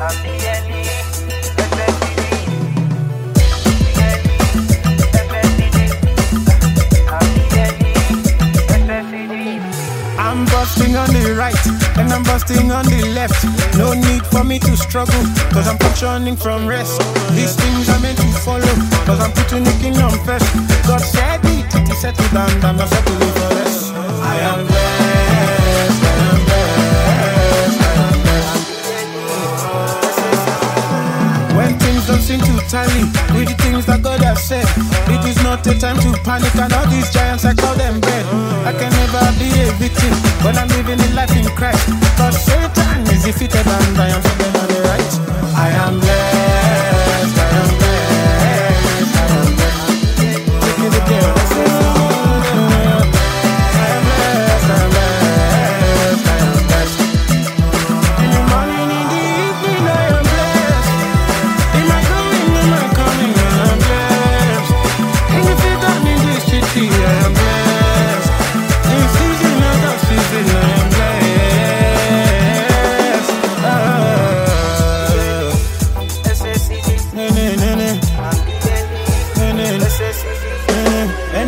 I'm busting on the right and I'm busting on the left. No need for me to struggle, cause I'm functioning from rest. These things are meant to follow, cause I'm putting the kingdom first. God said it, he settled down, I'm not settling for less. Don't seem to tally with the things that God has said, it is not a time to panic. And all these giants, I call them bread. I can never be a victim when I'm living in life in Christ. Cause Satan is defeated and I am standing on the right.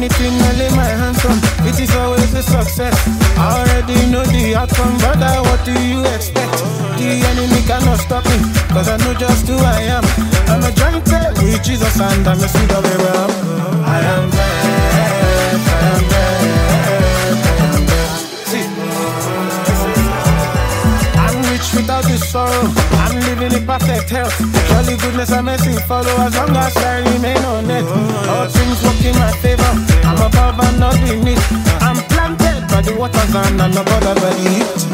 Anything I lay my hands on, it is always a success. I already know the outcome, brother. What do you expect? The enemy cannot stop me, cause I know just who I am. I'm a heir with Jesus and I'm a seed of Abraham. I am blessed, I am blessed, I am rich without the sorrow. I'm living in perfect health. Surely goodness and mercy follow as long as I remain on it. I'm above and not beneath. I'm planted by the waters and I'm not bothered by the heat.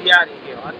तैयारी के बाद